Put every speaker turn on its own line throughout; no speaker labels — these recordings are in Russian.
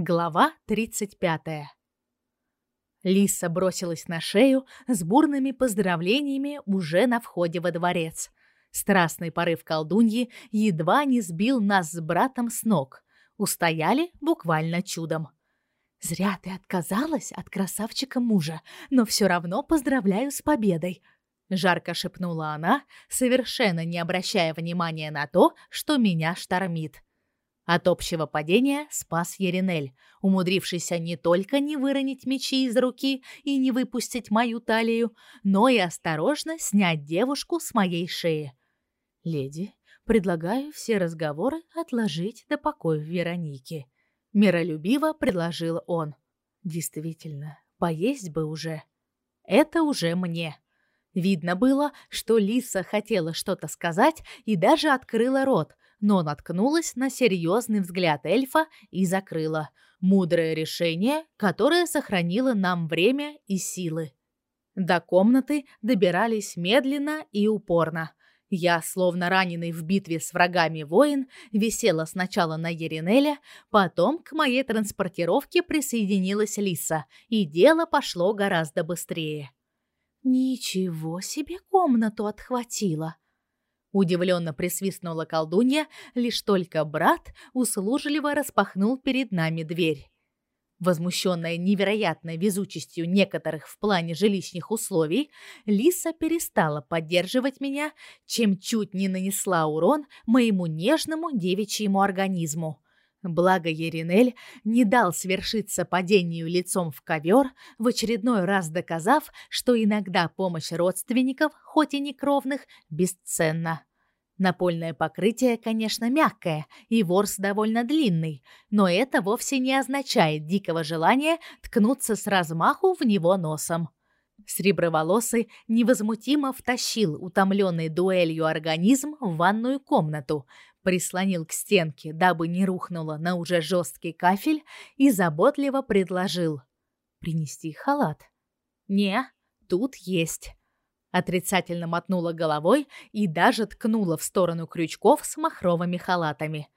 Глава 35. Лиса бросилась на шею с бурными поздравлениями уже на входе во дворец. Страстный порыв колдуньи едва не сбил нас с братом с ног. Устояли буквально чудом. Зря ты отказалась от красавчика мужа, но все равно поздравляю с победой, жарко шепнула она, совершенно не обращая внимания на то, что меня штормит. От общего падения спас Еринель, умудрившийся не только не выронить мечи из руки и не выпустить мою талию, но и осторожно снять девушку с моей шеи. Леди, предлагаю все разговоры отложить до покоя Вероники, миролюбиво предложил он. Действительно, поесть бы уже. Это уже мне. Видно было, что Лиса хотела что-то сказать и даже открыла рот, но наткнулась на серьезный взгляд эльфа и закрыла. Мудрое решение, которое сохранило нам время и силы. До комнаты добирались медленно и упорно. Я, словно раненый в битве с врагами воин, висела сначала на Еринеле, потом к моей транспортировке присоединилась Лиса, и дело пошло гораздо быстрее. Ничего себе комнату отхватила. Удивленно присвистнула колдунья, лишь только брат услужливо распахнул перед нами дверь. Возмущенная невероятной везучестью некоторых в плане жилищных условий, Лиса перестала поддерживать меня, чем чуть не нанесла урон моему нежному девичьему организму. Благо Еринель не дал свершиться падению лицом в ковер, в очередной раз доказав, что иногда помощь родственников, хоть и не кровных, бесценна. Напольное покрытие, конечно, мягкое, и ворс довольно длинный, но это вовсе не означает дикого желания ткнуться с размаху в него носом. Среброволосый невозмутимо втащил утомленный дуэлью организм в ванную комнату, прислонил к стенке, дабы не рухнуло на уже жесткий кафель, и заботливо предложил принести халат. Не, тут есть. Отрицательно мотнула головой и даже ткнула в сторону крючков с махровыми халатами.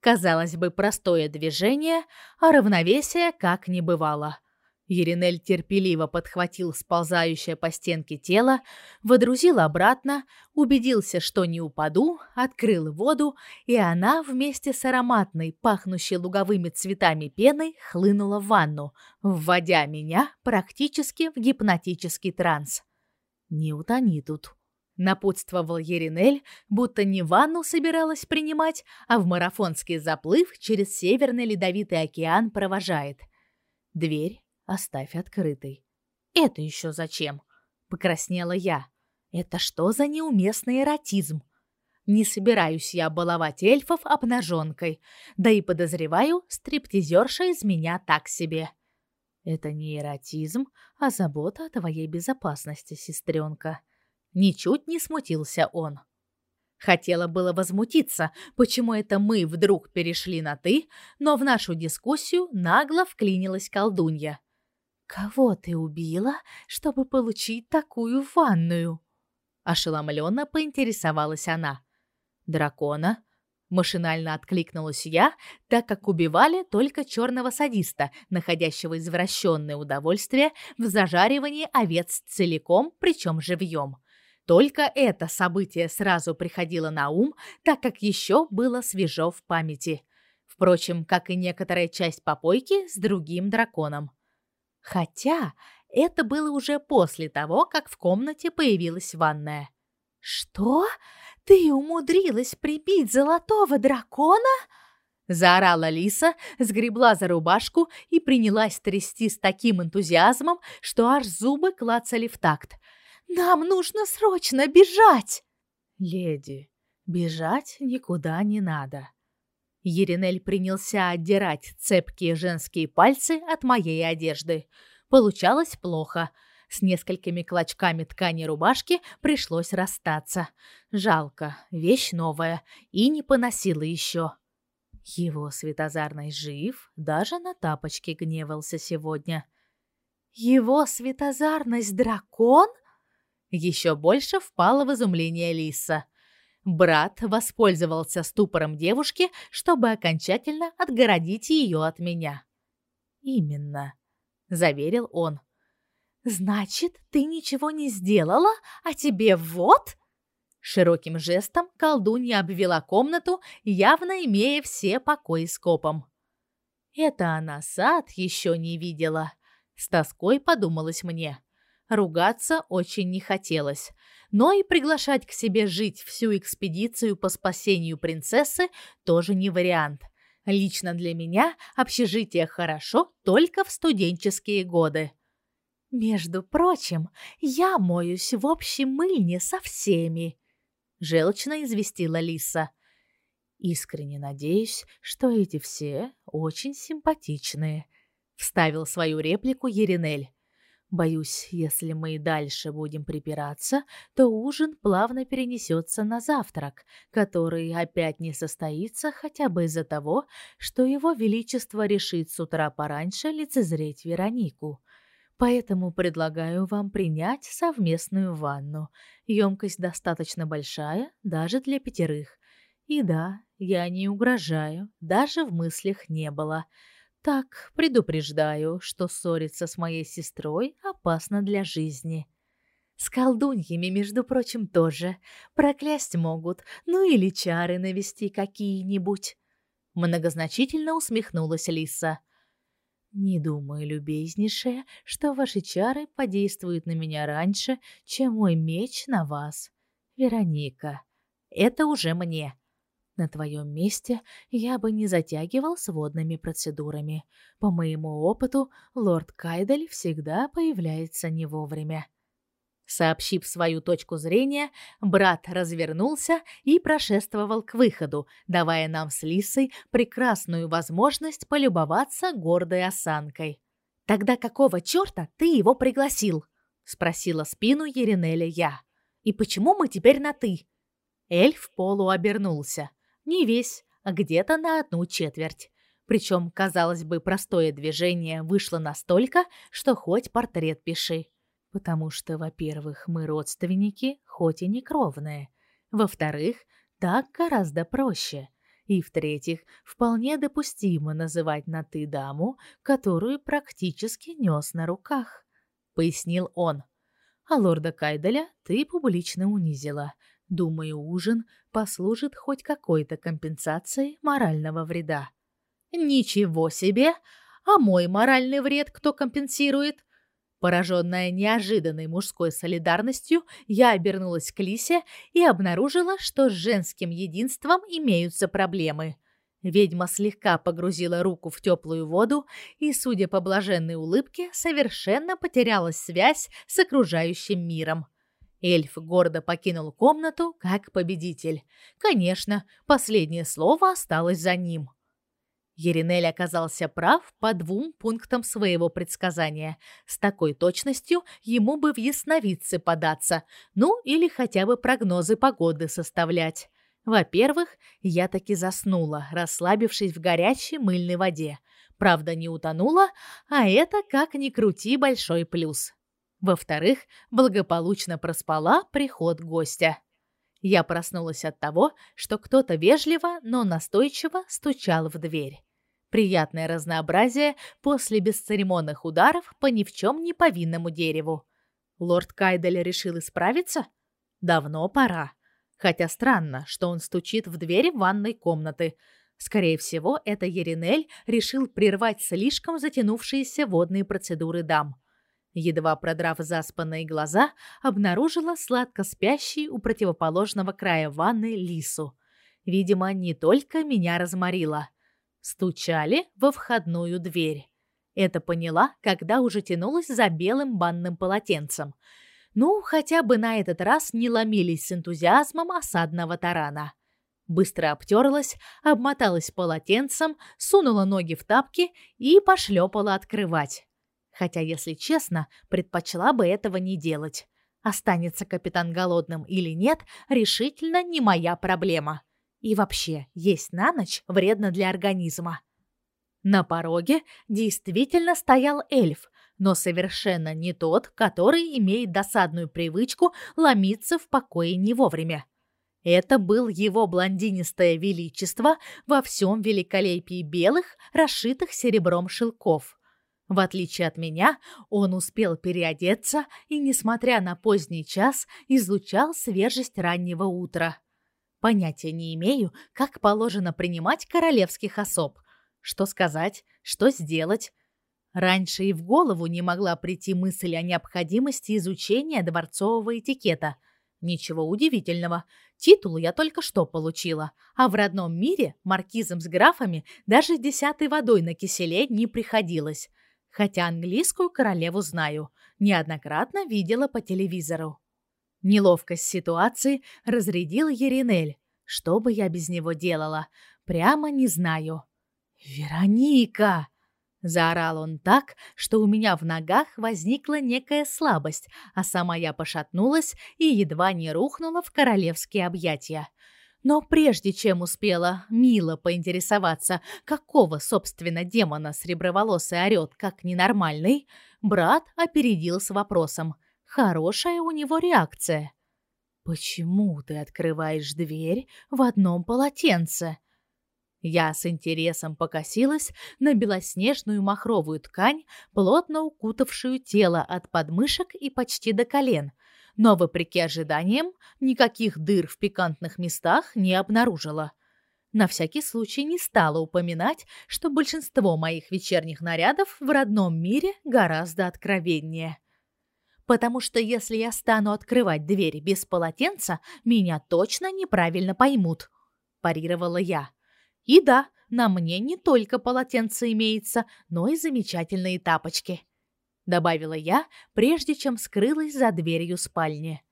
Казалось бы, простое движение, а равновесия как не бывало. Еринель терпеливо подхватил сползающее по стенке тело, водрузил обратно, убедился, что не упаду, открыл воду, и она вместе с ароматной, пахнущей луговыми цветами пеной хлынула в ванну, вводя меня практически в гипнотический транс. Не утони тут, напутствовал Еринель, будто не ванну собиралась принимать, а в марафонский заплыв через Северный ледовитый океан провожает. Дверь оставь открытой. Это еще зачем? покраснела я. Это что за неуместный эротизм? Не собираюсь я баловать эльфов обнаженкой, да и подозреваю, стриптизерша из меня так себе. Это не эротизм, а забота о твоей безопасности, сестренка. Ничуть не смутился он. Хотела было возмутиться, почему это мы вдруг перешли на ты, но в нашу дискуссию нагло вклинилась колдунья. Кого ты убила, чтобы получить такую ванную? ошеломленно поинтересовалась она. Дракона, машинально откликнулась я, так как убивали только черного садиста, находящего извращенное удовольствие в зажаривании овец целиком, причем живьем. Только это событие сразу приходило на ум, так как еще было свежо в памяти. Впрочем, как и некоторая часть попойки с другим драконом. Хотя это было уже после того, как в комнате появилась ванная. Что? Ты умудрилась прибить золотого дракона? заорала Лиса, сгребла за рубашку и принялась трясти с таким энтузиазмом, что аж зубы клацали в такт. Нам нужно срочно бежать. Леди, бежать никуда не надо. Еринель принялся отдирать цепкие женские пальцы от моей одежды. Получалось плохо. С несколькими клочками ткани рубашки пришлось расстаться. Жалко, вещь новая и не поносила еще. Его светозарный жив, даже на тапочке гневался сегодня. Его светозарность дракон? Еще больше впала в изумление Лиса. Брат воспользовался ступором девушки, чтобы окончательно отгородить ее от меня. Именно, заверил он. Значит, ты ничего не сделала, а тебе вот? Широким жестом колдунья обвела комнату, явно имея все покои скопом. Это она сад еще не видела. С тоской подумалось мне. Ругаться очень не хотелось, но и приглашать к себе жить всю экспедицию по спасению принцессы тоже не вариант. Лично для меня общежитие хорошо только в студенческие годы. Между прочим, я моюсь в общей мыльне со всеми, желчно известила Лиса. Искренне надеюсь, что эти все очень симпатичные, вставил свою реплику Еринель. Боюсь, если мы и дальше будем припираться, то ужин плавно перенесется на завтрак, который опять не состоится хотя бы из-за того, что его величество решит с утра пораньше лицезреть Веронику. Поэтому предлагаю вам принять совместную ванну. Емкость достаточно большая, даже для пятерых. И да, я не угрожаю, даже в мыслях не было. Так, предупреждаю, что ссориться с моей сестрой опасно для жизни. С колдуньями, между прочим, тоже. Проклясть могут, ну или чары навести какие-нибудь. Многозначительно усмехнулась Лиса. Не думаю, любезнейшая, что ваши чары подействуют на меня раньше, чем мой меч на вас. Вероника, это уже мне. На твоем месте я бы не затягивал с водными процедурами. По моему опыту, лорд Кайдель всегда появляется не вовремя. Сообщив свою точку зрения, брат развернулся и прошествовал к выходу, давая нам с Лисой прекрасную возможность полюбоваться гордой осанкой. «Тогда какого чёрта ты его пригласил?» — спросила спину Еринеля я. «И почему мы теперь на «ты»?» Эльф полу обернулся не весь, а где-то на одну четверть. Причем, казалось бы, простое движение вышло настолько, что хоть портрет пиши. Потому что, во-первых, мы родственники, хоть и не кровные. Во-вторых, так гораздо проще. И в-третьих, вполне допустимо называть на «ты» даму, которую практически нес на руках, — пояснил он. А лорда Кайделя ты публично унизила, Думаю, ужин послужит хоть какой-то компенсацией морального вреда. Ничего себе! А мой моральный вред кто компенсирует? Пораженная неожиданной мужской солидарностью, я обернулась к Лисе и обнаружила, что с женским единством имеются проблемы. Ведьма слегка погрузила руку в теплую воду и, судя по блаженной улыбке, совершенно потеряла связь с окружающим миром. Эльф гордо покинул комнату как победитель. Конечно, последнее слово осталось за ним. Еринель оказался прав по двум пунктам своего предсказания. С такой точностью ему бы в ясновидцы податься, ну или хотя бы прогнозы погоды составлять. Во-первых, я таки заснула, расслабившись в горячей мыльной воде. Правда, не утонула, а это как ни крути большой плюс. Во-вторых, благополучно проспала приход гостя. Я проснулась от того, что кто-то вежливо, но настойчиво стучал в дверь. Приятное разнообразие после бесцеремонных ударов по ни в чем не повинному дереву. Лорд Кайдель решил исправиться? Давно пора. Хотя странно, что он стучит в двери ванной комнаты. Скорее всего, это Еринель решил прервать слишком затянувшиеся водные процедуры дам. Едва продрав заспанные глаза, обнаружила сладко спящий у противоположного края ванны лису. Видимо, не только меня разморило. Стучали во входную дверь. Это поняла, когда уже тянулась за белым банным полотенцем. Ну, хотя бы на этот раз не ломились с энтузиазмом осадного тарана. Быстро обтерлась, обмоталась полотенцем, сунула ноги в тапки и пошлепала открывать. Хотя, если честно, предпочла бы этого не делать. Останется капитан голодным или нет, решительно не моя проблема. И вообще, есть на ночь вредно для организма. На пороге действительно стоял эльф, но совершенно не тот, который имеет досадную привычку ломиться в покое не вовремя. Это был его блондинистое величество во всем великолепии белых, расшитых серебром шелков – В отличие от меня, он успел переодеться и, несмотря на поздний час, излучал свежесть раннего утра. Понятия не имею, как положено принимать королевских особ. Что сказать, что сделать. Раньше и в голову не могла прийти мысль о необходимости изучения дворцового этикета. Ничего удивительного. Титул я только что получила, а в родном мире маркизам с графами даже десятой водой на киселе не приходилось хотя английскую королеву знаю, неоднократно видела по телевизору. Неловкость ситуации разрядил Еринель. Что бы я без него делала, прямо не знаю. Вероника, заорал он так, что у меня в ногах возникла некая слабость, а сама я пошатнулась и едва не рухнула в королевские объятия. Но прежде чем успела мило поинтересоваться, какого, собственно, демона среброволосый орёт как ненормальный, брат опередил с вопросом. Хорошая у него реакция. «Почему ты открываешь дверь в одном полотенце?» Я с интересом покосилась на белоснежную махровую ткань, плотно укутавшую тело от подмышек и почти до колен – но, вопреки ожиданиям, никаких дыр в пикантных местах не обнаружила. На всякий случай не стала упоминать, что большинство моих вечерних нарядов в родном мире гораздо откровеннее. Потому что если я стану открывать двери без полотенца, меня точно неправильно поймут, парировала я. И да, на мне не только полотенце имеется, но и замечательные тапочки добавила я, прежде чем скрылась за дверью спальни.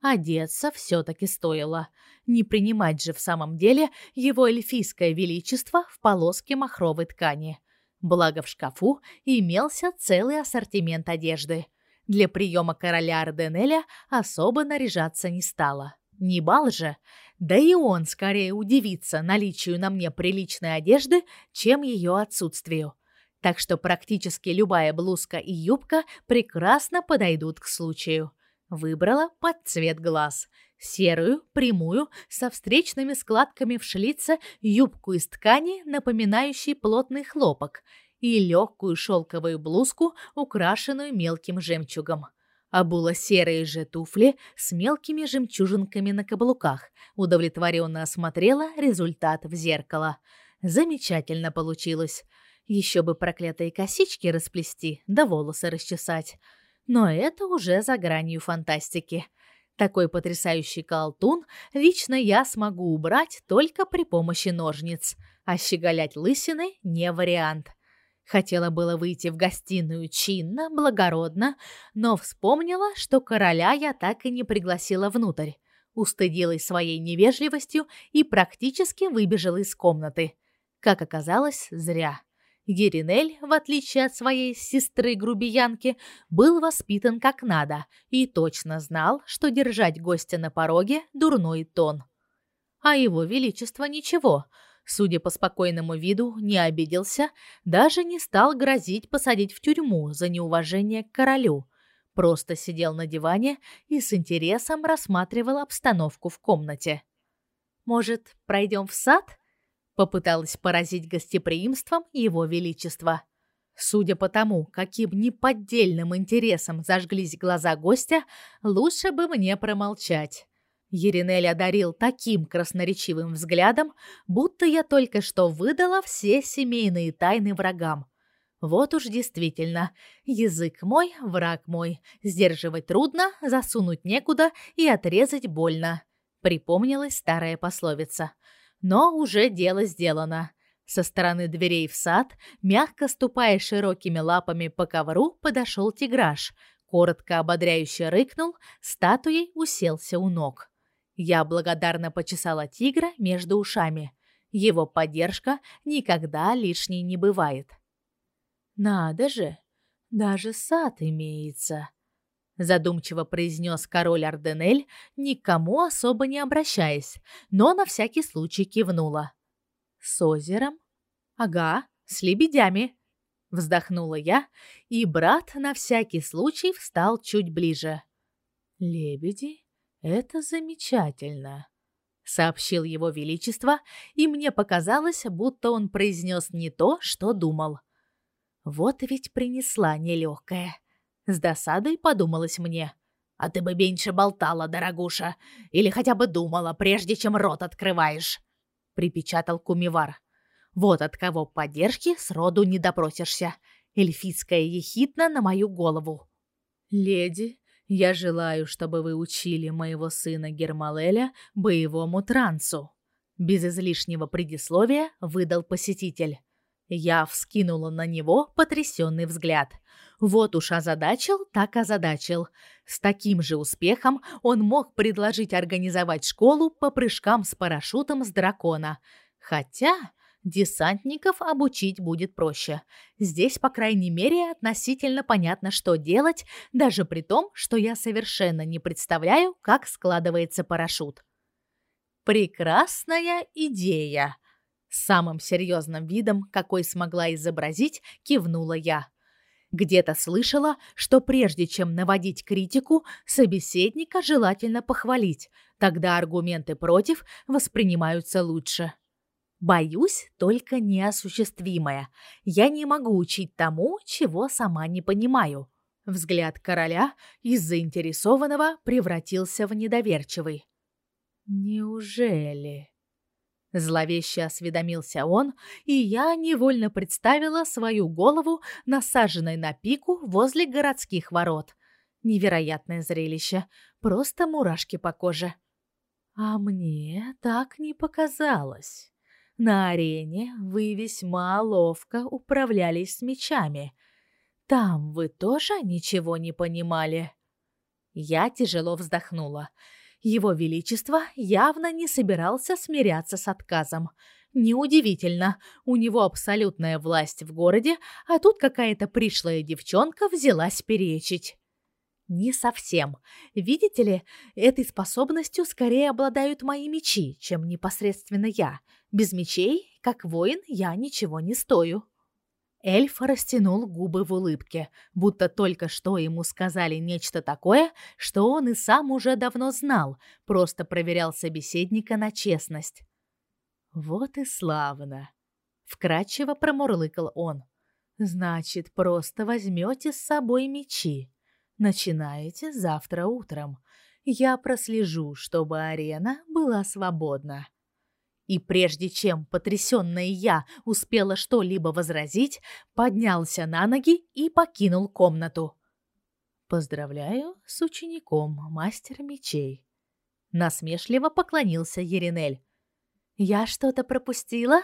Одеться все таки стоило. Не принимать же в самом деле его эльфийское величество в полоске махровой ткани. Благо в шкафу имелся целый ассортимент одежды. Для приема короля Арденеля особо наряжаться не стало. Не бал же. Да и он скорее удивится наличию на мне приличной одежды, чем ее отсутствию так что практически любая блузка и юбка прекрасно подойдут к случаю. Выбрала под цвет глаз. Серую, прямую, со встречными складками в шлице, юбку из ткани, напоминающей плотный хлопок, и легкую шелковую блузку, украшенную мелким жемчугом. Обула серые же туфли с мелкими жемчужинками на каблуках. Удовлетворенно осмотрела результат в зеркало. Замечательно получилось. Еще бы проклятые косички расплести, да волосы расчесать. Но это уже за гранью фантастики. Такой потрясающий колтун лично я смогу убрать только при помощи ножниц, а щеголять лысины не вариант. Хотела было выйти в гостиную чинно, благородно, но вспомнила, что короля я так и не пригласила внутрь. Устыдилась своей невежливостью и практически выбежала из комнаты. Как оказалось, зря. Геринель, в отличие от своей сестры-грубиянки, был воспитан как надо и точно знал, что держать гостя на пороге – дурной тон. А его величество ничего, судя по спокойному виду, не обиделся, даже не стал грозить посадить в тюрьму за неуважение к королю. Просто сидел на диване и с интересом рассматривал обстановку в комнате. «Может, пройдем в сад?» Попыталась поразить гостеприимством его величества. Судя по тому, каким неподдельным интересом зажглись глаза гостя, лучше бы мне промолчать. Еринель одарил таким красноречивым взглядом, будто я только что выдала все семейные тайны врагам. Вот уж действительно, язык мой, враг мой. Сдерживать трудно, засунуть некуда и отрезать больно. Припомнилась старая пословица. Но уже дело сделано. Со стороны дверей в сад, мягко ступая широкими лапами по ковру, подошел тиграш. Коротко ободряюще рыкнул, статуей уселся у ног. Я благодарно почесала тигра между ушами. Его поддержка никогда лишней не бывает. Надо же, даже сад имеется, задумчиво произнес король Арденель, никому особо не обращаясь, но на всякий случай кивнула. С озером? Ага, с лебедями, вздохнула я, и брат на всякий случай встал чуть ближе. Лебеди это замечательно, сообщил его величество, и мне показалось, будто он произнес не то, что думал. Вот ведь принесла нелегкая. С досадой подумалось мне. А ты бы меньше болтала, дорогуша, или хотя бы думала, прежде чем рот открываешь, припечатал Кумивар. Вот от кого поддержки сроду не допросишься. Эльфийская ехидна на мою голову. Леди, я желаю, чтобы вы учили моего сына Гермалеля боевому трансу. Без излишнего предисловия выдал посетитель. Я вскинула на него потрясенный взгляд. Вот уж озадачил, так озадачил. С таким же успехом он мог предложить организовать школу по прыжкам с парашютом с дракона. Хотя десантников обучить будет проще. Здесь, по крайней мере, относительно понятно, что делать, даже при том, что я совершенно не представляю, как складывается парашют. Прекрасная идея, самым серьезным видом, какой смогла изобразить, кивнула я. Где-то слышала, что прежде чем наводить критику, собеседника желательно похвалить, тогда аргументы против воспринимаются лучше. Боюсь только неосуществимое. Я не могу учить тому, чего сама не понимаю. Взгляд короля из заинтересованного превратился в недоверчивый. Неужели? Зловеще осведомился он, и я невольно представила свою голову, насаженной на пику возле городских ворот. Невероятное зрелище, просто мурашки по коже. А мне так не показалось. На арене вы весьма ловко управлялись с мечами. Там вы тоже ничего не понимали. Я тяжело вздохнула. Его величество явно не собирался смиряться с отказом. Неудивительно, у него абсолютная власть в городе, а тут какая-то пришлая девчонка взялась перечить. Не совсем. Видите ли, этой способностью скорее обладают мои мечи, чем непосредственно я. Без мечей, как воин, я ничего не стою. Эльф растянул губы в улыбке, будто только что ему сказали нечто такое, что он и сам уже давно знал, просто проверял собеседника на честность. Вот и славно, вкратчиво промурлыкал он. Значит, просто возьмете с собой мечи. Начинаете завтра утром. Я прослежу, чтобы арена была свободна. И прежде чем потрясённая я успела что-либо возразить, поднялся на ноги и покинул комнату. Поздравляю с учеником, мастер мечей. Насмешливо поклонился Еринель. Я что-то пропустила?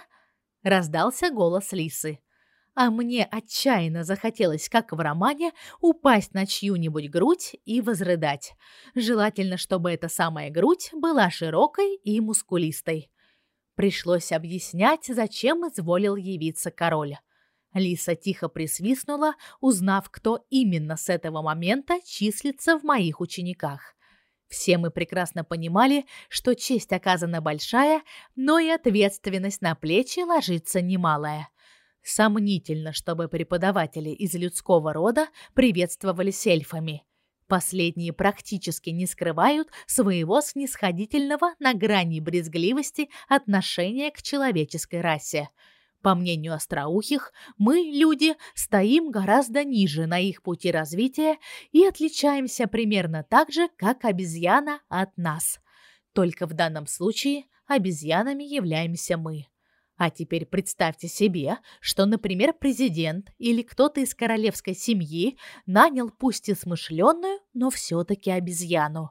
раздался голос Лисы. А мне отчаянно захотелось, как в романе, упасть на чью-нибудь грудь и возрыдать. Желательно, чтобы эта самая грудь была широкой и мускулистой. Пришлось объяснять, зачем изволил явиться король. Лиса тихо присвистнула, узнав, кто именно с этого момента числится в моих учениках. Все мы прекрасно понимали, что честь оказана большая, но и ответственность на плечи ложится немалая. Сомнительно, чтобы преподаватели из людского рода приветствовались эльфами. Последние практически не скрывают своего снисходительного на грани брезгливости отношения к человеческой расе. По мнению остроухих, мы, люди, стоим гораздо ниже на их пути развития и отличаемся примерно так же, как обезьяна от нас. Только в данном случае обезьянами являемся мы. А теперь представьте себе, что, например, президент или кто-то из королевской семьи нанял пусть и смышленную, но все-таки обезьяну.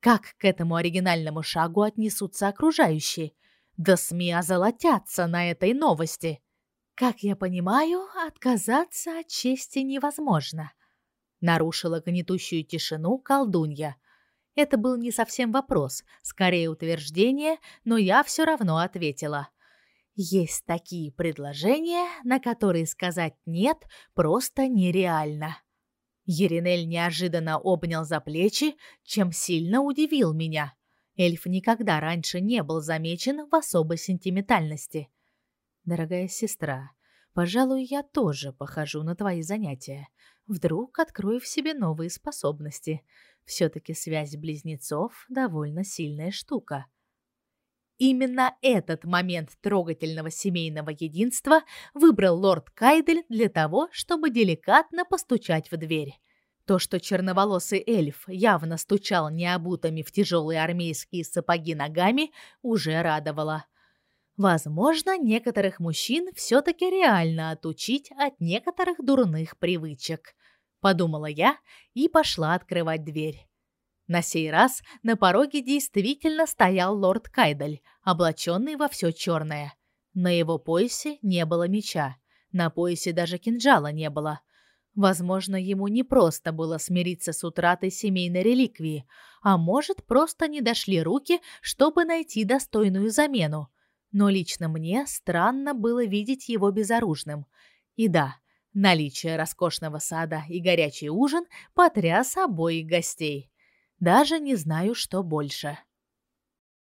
Как к этому оригинальному шагу отнесутся окружающие? Да СМИ озолотятся на этой новости. Как я понимаю, отказаться от чести невозможно. Нарушила гнетущую тишину колдунья. Это был не совсем вопрос, скорее утверждение, но я все равно ответила. Есть такие предложения, на которые сказать «нет» просто нереально. Еринель неожиданно обнял за плечи, чем сильно удивил меня. Эльф никогда раньше не был замечен в особой сентиментальности. «Дорогая сестра, пожалуй, я тоже похожу на твои занятия. Вдруг открою в себе новые способности. Все-таки связь близнецов — довольно сильная штука». Именно этот момент трогательного семейного единства выбрал лорд Кайдель для того, чтобы деликатно постучать в дверь. То, что черноволосый эльф явно стучал необутыми в тяжелые армейские сапоги ногами, уже радовало. Возможно, некоторых мужчин все таки реально отучить от некоторых дурных привычек, подумала я и пошла открывать дверь. На сей раз на пороге действительно стоял лорд Кайдаль, облаченный во все черное. На его поясе не было меча, на поясе даже кинжала не было. Возможно, ему не просто было смириться с утратой семейной реликвии, а может, просто не дошли руки, чтобы найти достойную замену. Но лично мне странно было видеть его безоружным. И да, наличие роскошного сада и горячий ужин потряс обоих гостей. Даже не знаю, что больше.